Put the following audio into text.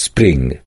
spring.